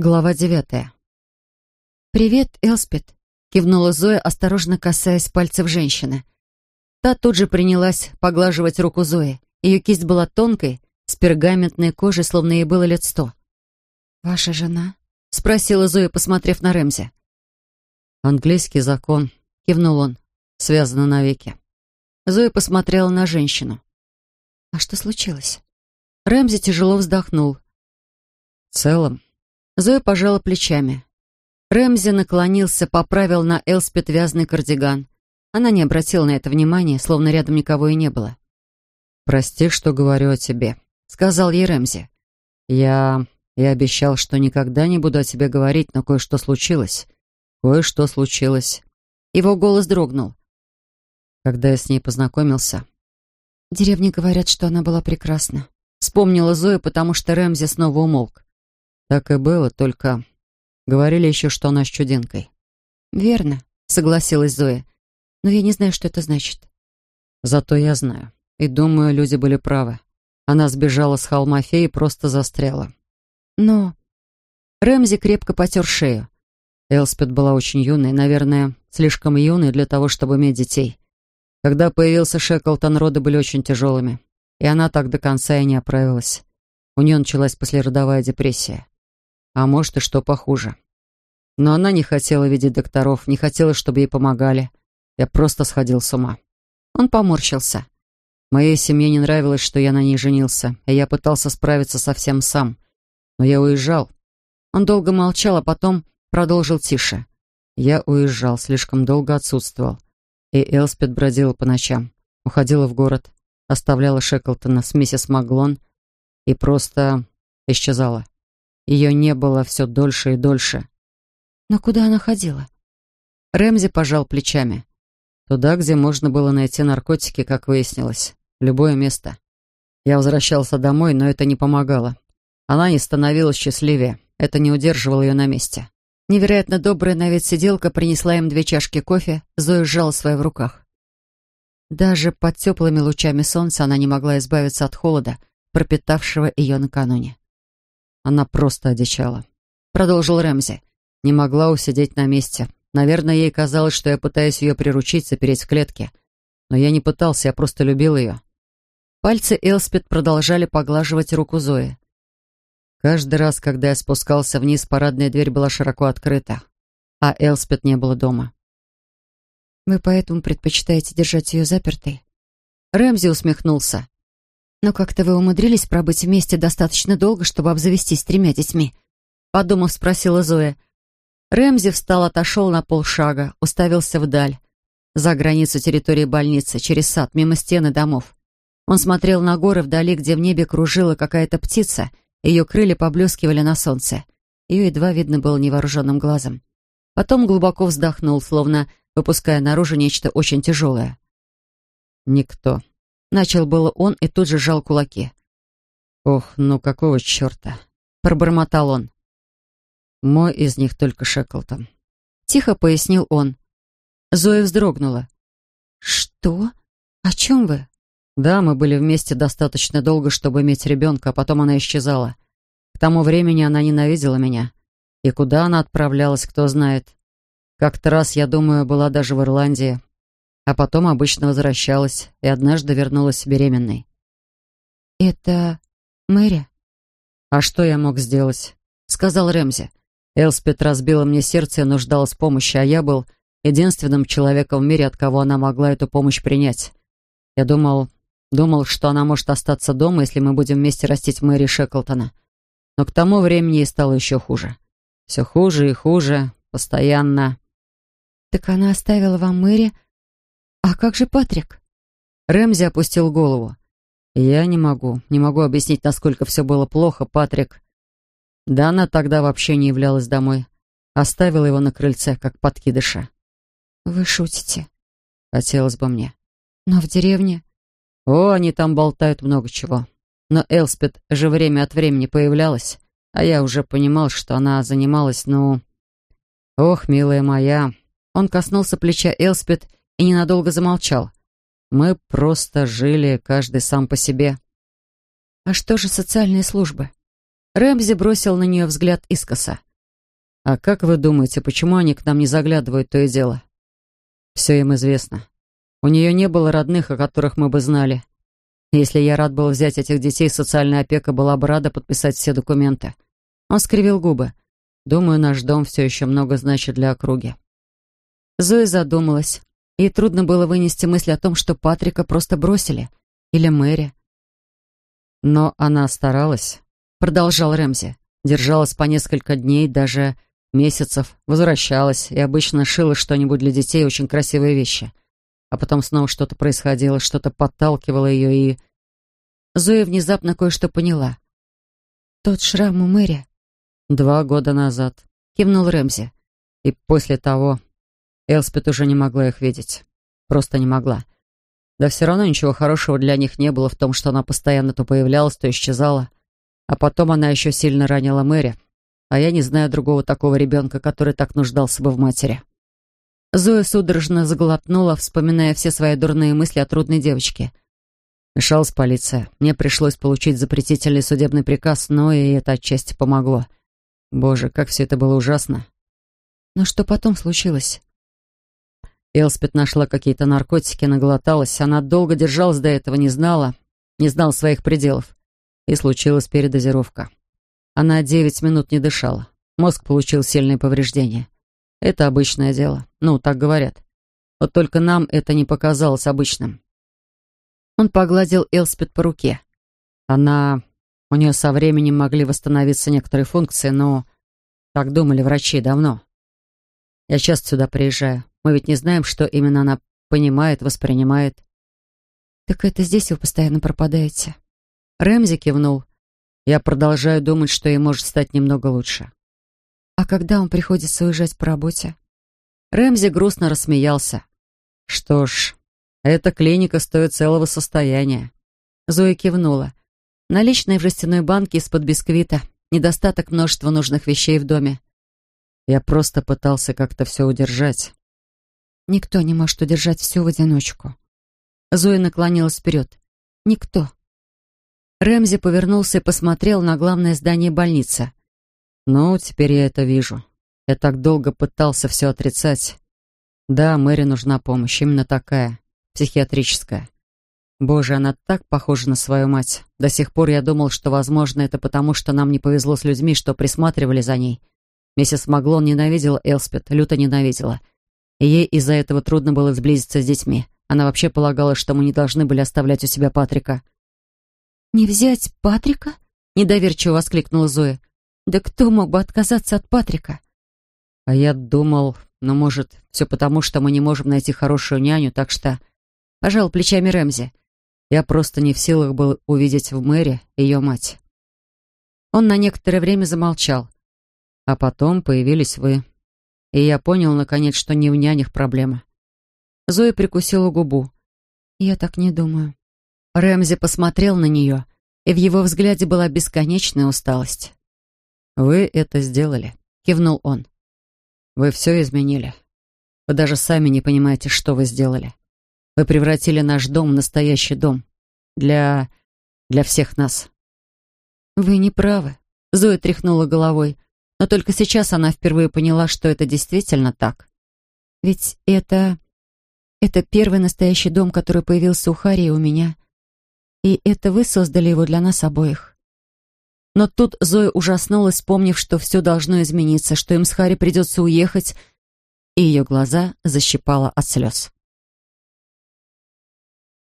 Глава девятая. «Привет, Элспет», — кивнула Зоя, осторожно касаясь пальцев женщины. Та тут же принялась поглаживать руку Зои. Ее кисть была тонкой, с пергаментной кожей, словно ей было лет сто. «Ваша жена?» — спросила Зоя, посмотрев на Рэмзи. «Английский закон», — кивнул он, — «связано навеки». Зоя посмотрела на женщину. «А что случилось?» Рэмзи тяжело вздохнул. «В целом, Зоя пожала плечами. Рэмзи наклонился, поправил на Элспет вязаный кардиган. Она не обратила на это внимания, словно рядом никого и не было. «Прости, что говорю о тебе», — сказал ей Рэмзи. «Я... я обещал, что никогда не буду о тебе говорить, но кое-что случилось. Кое-что случилось». Его голос дрогнул. Когда я с ней познакомился... В деревне говорят, что она была прекрасна. Вспомнила Зоя, потому что Рэмзи снова умолк. Так и было, только говорили еще, что она с чудинкой. Верно, согласилась Зоя. Но я не знаю, что это значит. Зато я знаю. И думаю, люди были правы. Она сбежала с холма феи и просто застряла. Но... Рэмзи крепко потер шею. Элспет была очень юной, наверное, слишком юной для того, чтобы иметь детей. Когда появился Шеклтон, роды были очень тяжелыми. И она так до конца и не оправилась. У нее началась послеродовая депрессия а может и что похуже. Но она не хотела видеть докторов, не хотела, чтобы ей помогали. Я просто сходил с ума. Он поморщился. Моей семье не нравилось, что я на ней женился, и я пытался справиться со всем сам. Но я уезжал. Он долго молчал, а потом продолжил тише. Я уезжал, слишком долго отсутствовал. И Элспет бродила по ночам, уходила в город, оставляла Шеклтона с миссис Маглон и просто исчезала. Ее не было все дольше и дольше. Но куда она ходила? Рэмзи пожал плечами. Туда, где можно было найти наркотики, как выяснилось. Любое место. Я возвращался домой, но это не помогало. Она не становилась счастливее. Это не удерживало ее на месте. Невероятно добрая на вид сиделка принесла им две чашки кофе, Зоя сжала свои в руках. Даже под теплыми лучами солнца она не могла избавиться от холода, пропитавшего ее накануне. Она просто одичала. Продолжил Рэмзи. Не могла усидеть на месте. Наверное, ей казалось, что я пытаюсь ее приручить, запереть в клетке. Но я не пытался, я просто любил ее. Пальцы Элспет продолжали поглаживать руку Зои. Каждый раз, когда я спускался вниз, парадная дверь была широко открыта, а Элспет не было дома. «Вы поэтому предпочитаете держать ее запертой?» Рэмзи усмехнулся. «Но как-то вы умудрились пробыть вместе достаточно долго, чтобы обзавестись тремя детьми?» Подумав, спросила Зоя. Рэмзи встал, отошел на полшага, уставился вдаль. За границу территории больницы, через сад, мимо стены домов. Он смотрел на горы вдали, где в небе кружила какая-то птица, ее крылья поблескивали на солнце. Ее едва видно было невооруженным глазом. Потом глубоко вздохнул, словно выпуская наружу нечто очень тяжелое. «Никто», Начал было он и тут же сжал кулаки. «Ох, ну какого черта?» — пробормотал он. «Мой из них только Шеклтон». Тихо пояснил он. Зоя вздрогнула. «Что? О чем вы?» «Да, мы были вместе достаточно долго, чтобы иметь ребенка, а потом она исчезала. К тому времени она ненавидела меня. И куда она отправлялась, кто знает. Как-то раз, я думаю, была даже в Ирландии а потом обычно возвращалась и однажды вернулась беременной. «Это Мэри?» «А что я мог сделать?» — сказал Рэмзи. Элспет разбила мне сердце и нуждалась в помощи, а я был единственным человеком в мире, от кого она могла эту помощь принять. Я думал, думал, что она может остаться дома, если мы будем вместе растить Мэри Шеклтона. Но к тому времени ей стало еще хуже. Все хуже и хуже, постоянно. «Так она оставила вам Мэри «А как же Патрик?» Рэмзи опустил голову. «Я не могу, не могу объяснить, насколько все было плохо, Патрик. Да она тогда вообще не являлась домой. Оставила его на крыльце, как подкидыша». «Вы шутите?» «Хотелось бы мне». «Но в деревне?» «О, они там болтают много чего. Но Элспет же время от времени появлялась, а я уже понимал, что она занималась, ну... Ох, милая моя!» Он коснулся плеча Элспет и ненадолго замолчал. Мы просто жили, каждый сам по себе. А что же социальные службы? Рэмзи бросил на нее взгляд искоса. «А как вы думаете, почему они к нам не заглядывают, то и дело?» «Все им известно. У нее не было родных, о которых мы бы знали. Если я рад был взять этих детей, социальная опека была бы рада подписать все документы». Он скривил губы. «Думаю, наш дом все еще много значит для округи». Зоя задумалась. Ей трудно было вынести мысль о том, что Патрика просто бросили. Или Мэри. Но она старалась, продолжал Рэмзи. Держалась по несколько дней, даже месяцев, возвращалась и обычно шила что-нибудь для детей, очень красивые вещи. А потом снова что-то происходило, что-то подталкивало ее и... Зоя внезапно кое-что поняла. «Тот шрам у Мэри?» «Два года назад», — кивнул Рэмзи. И после того Элспет уже не могла их видеть. Просто не могла. Да все равно ничего хорошего для них не было в том, что она постоянно то появлялась, то исчезала. А потом она еще сильно ранила Мэри. А я не знаю другого такого ребенка, который так нуждался бы в матери. Зоя судорожно заглотнула, вспоминая все свои дурные мысли о трудной девочке. Мешалась полиция. Мне пришлось получить запретительный судебный приказ, но и это отчасти помогло. Боже, как все это было ужасно. Но что потом случилось? Элспет нашла какие-то наркотики, наглоталась. Она долго держалась до этого, не знала, не знала своих пределов. И случилась передозировка. Она девять минут не дышала. Мозг получил сильные повреждения. Это обычное дело. Ну, так говорят. Вот только нам это не показалось обычным. Он погладил Элспет по руке. Она... У нее со временем могли восстановиться некоторые функции, но... Так думали врачи давно. Я часто сюда приезжаю. Мы ведь не знаем, что именно она понимает, воспринимает. «Так это здесь вы постоянно пропадаете?» Рэмзи кивнул. Я продолжаю думать, что ей может стать немного лучше. «А когда он приходится уезжать по работе?» Рэмзи грустно рассмеялся. «Что ж, эта клиника стоит целого состояния». Зоя кивнула. Наличные в жестяной банке из-под бисквита. Недостаток множества нужных вещей в доме. Я просто пытался как-то все удержать. Никто не может удержать все в одиночку. Зоя наклонилась вперед. Никто. Рэмзи повернулся и посмотрел на главное здание больницы. «Ну, теперь я это вижу. Я так долго пытался все отрицать. Да, Мэри нужна помощь, именно такая, психиатрическая. Боже, она так похожа на свою мать. До сих пор я думал, что, возможно, это потому, что нам не повезло с людьми, что присматривали за ней. Миссис Маглон ненавидела Элспет, люто ненавидела. И ей из-за этого трудно было сблизиться с детьми. Она вообще полагала, что мы не должны были оставлять у себя Патрика. «Не взять Патрика?» — недоверчиво воскликнула Зоя. «Да кто мог бы отказаться от Патрика?» А я думал, ну, может, все потому, что мы не можем найти хорошую няню, так что... Пожал плечами Рэмзи. Я просто не в силах был увидеть в Мэри ее мать. Он на некоторое время замолчал. А потом появились вы. И я понял, наконец, что не в нянях проблема. Зоя прикусила губу. «Я так не думаю». Рэмзи посмотрел на нее, и в его взгляде была бесконечная усталость. «Вы это сделали», — кивнул он. «Вы все изменили. Вы даже сами не понимаете, что вы сделали. Вы превратили наш дом в настоящий дом. Для... для всех нас». «Вы не правы», — Зоя тряхнула головой. Но только сейчас она впервые поняла, что это действительно так. Ведь это... Это первый настоящий дом, который появился у Хари и у меня. И это вы создали его для нас обоих. Но тут Зоя ужаснулась, вспомнив, что все должно измениться, что им с Хари придется уехать, и ее глаза защипала от слез.